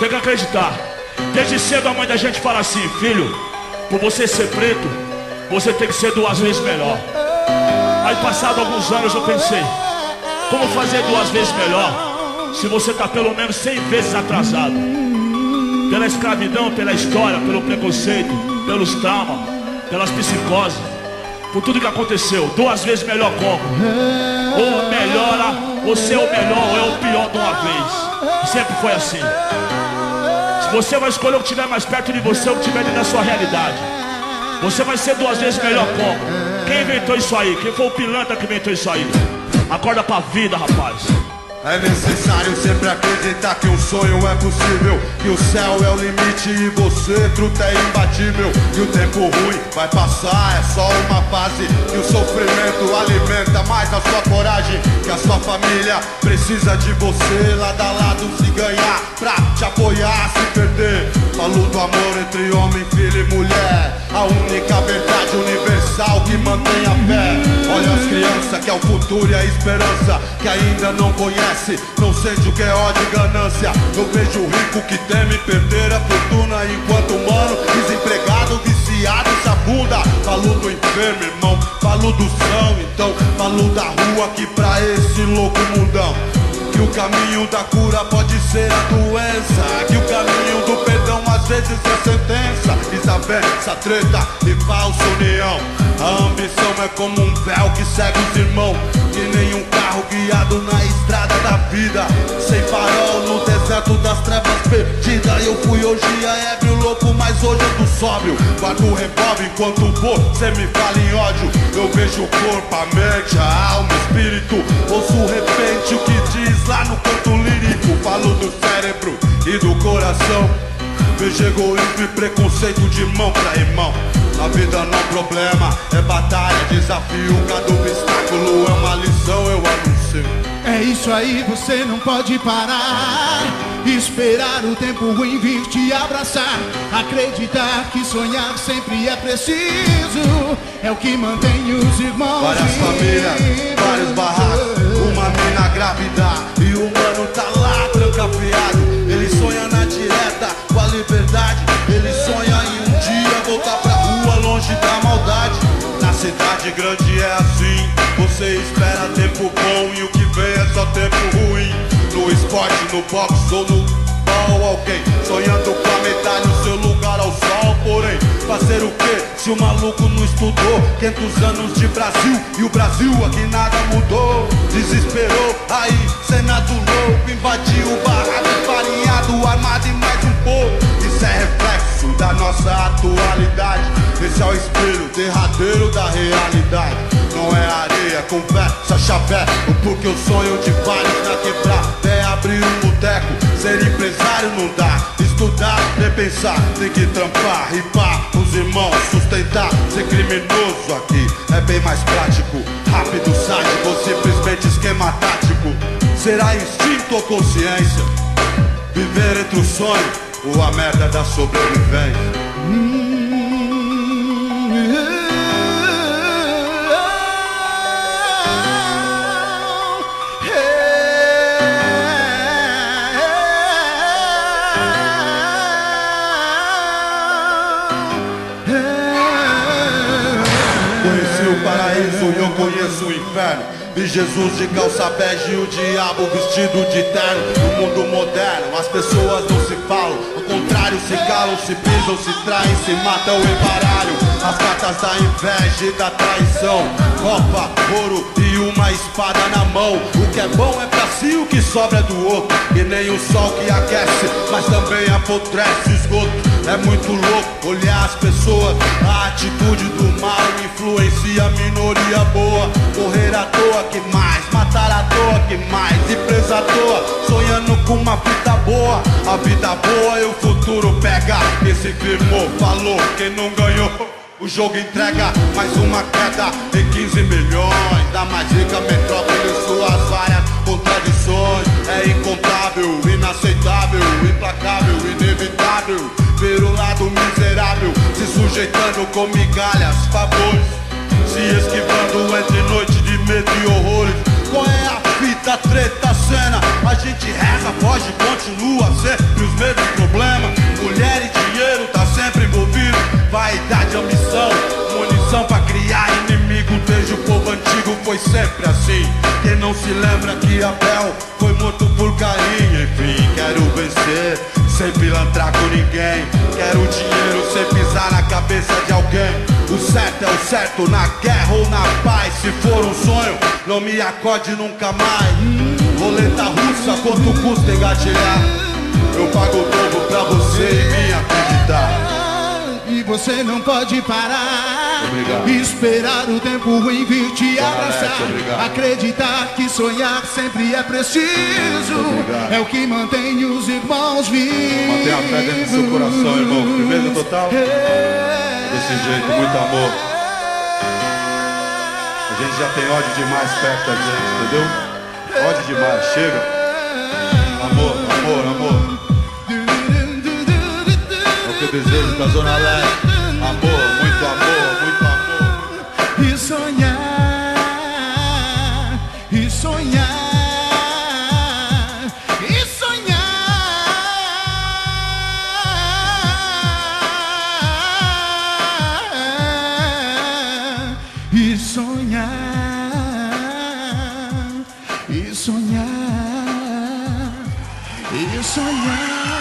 Tem que acreditar. Desde cedo a mãe da gente fala assim, filho, por você ser preto, você tem que ser duas vezes melhor. Aí passado alguns anos eu pensei, como fazer duas vezes melhor? Se você está pelo menos cem vezes atrasado. Pela escravidão, pela história, pelo preconceito, pelos traumas, pelas psicoses, por tudo que aconteceu. Duas vezes melhor como? Ou melhora, você é o melhor ou é o pior. Sempre foi assim. Você vai escolher o que estiver mais perto de você, o que estiver dentro da sua realidade. Você vai ser duas vezes melhor como? Quem inventou isso aí? Quem foi o pilantra que inventou isso aí? Acorda pra vida, rapaz. É necessário sempre acreditar que um sonho é possível Que o céu é o limite e você, truta, é imbatível. E o tempo ruim vai passar, é só uma fase. Que o sofrimento alimenta mais a sua coragem. Que a sua família precisa de você Lado a lado se ganhar, pra te apoiar, se perder. Falo do amor entre homem, filho e mulher. A única verdade universal que mantém a fé Olha as crianças que é o futuro e a esperança Que ainda não conhece não sente o que é ódio e ganância. Eu vejo o rico que teme perder a fortuna, enquanto o mano desempregado, viciado, se afunda. Falo do enfermo, irmão, falo do são, então falo da rua que pra esse louco mundão. Que o caminho da cura pode ser a doença, que o caminho Desavença, treta e falsa união. A ambição é como um véu que segue os irmãos, que nenhum carro guiado na estrada da vida. Sem farol no deserto das trevas perdida. Eu fui hoje a ébrio louco, mas hoje eu tô sóbrio. Guardo o revólver enquanto você me fala em ódio. Eu vejo o corpo, a mente, a alma, o espírito. Ouço repente o que diz lá no canto lírico. Falo do cérebro e do coração. Vejo egoísmo e preconceito de mão pra irmão. A vida não é problema, é batalha, desafio. Cada obstáculo é uma lição, eu anuncio. É isso aí, você não pode parar. Esperar o tempo ruim vir te abraçar. Acreditar que sonhar sempre é preciso. É o que mantém os irmãos. Várias famílias, vários barracos. Uma mina grávida e o mano tá lá trancafiado. Ele sonha na direta liberdade. Ele sonha em um dia voltar pra rua longe da maldade. Na cidade grande é assim. Você espera tempo bom e o que vem é só tempo ruim. No esporte, no boxe ou no ball, alguém sonhando com a medalha, seu lugar ao sol. Porém, fazer o que se o maluco não estudou? 500 anos de Brasil e o Brasil aqui nada mudou. Desesperou, aí Senado louco invadiu o barraco nossa atualidade. Esse é o espelho derradeiro da realidade. Não é areia, conversa, chavé. O porquê eu sonho de vários na quebrada é abrir um boteco. Ser empresário não dá. Estudar, repensar, tem que trampar, ripar. Os irmãos, sustentar. Ser criminoso aqui é bem mais prático. Rápido, sádico ou simplesmente esquema tático. Será instinto ou consciência? Viver entre o sonho ou a merda da sobrevivência? Conheci o paraíso e eu conheço o inferno. Vi Jesus de calça bege e o diabo vestido de terno. No mundo moderno, as pessoas não se falam. Ao contrário, se calam, se pisam, se traem, se matam em baralho. As cartas da inveja e da traição. Copa, ouro e uma espada na mão. O que é bom é pra si, o que sobra é do outro. E nem o sol que aquece, mas também apodrece esgoto. É muito louco olhar as pessoas. A atitude do mal influencia a minoria boa. Correr à toa que mais, matar à toa que mais. E presa à toa, sonhando com uma vida boa. A vida boa e o futuro pega. Quem se firmou, falou, quem não ganhou. O jogo entrega mais uma queda em 15 milhões. Da mais rica metrópole implacável, inevitável. Ver o lado miserável se sujeitando com migalhas, favores. Se esquivando entre noite de medo e horrores. qual é a fita, treta, cena? A gente reza, foge, continua sempre os mesmos problemas. Mulher e dinheiro tá sempre envolvido. Vaidade, ambição, munição pra criar inimigo. Desde o povo antigo foi sempre assim. Quem não se lembra que Abel foi morto por carinho? Quero vencer, sem pilantrar com ninguém. Quero dinheiro sem pisar na cabeça de alguém. O certo é o certo, na guerra ou na paz. Se for um sonho, não me acorde nunca mais. Roleta russa, quanto custa engatilhar? Eu pago o você não pode parar. Obrigado. Esperar o tempo ruim vir te Dona abraçar. Acreditar que sonhar sempre é preciso. Obrigado. É o que mantém os irmãos vivos. Mantenha a fé dentro do seu coração, irmão. Firmeza total? Desse jeito, muito amor. A gente já tem ódio demais perto da gente, entendeu? Ódio demais, chega. Desejo pra Zona Leste. Amor, muito amor, muito amor. E sonhar, e sonhar, e sonhar, e sonhar, e sonhar, e sonhar.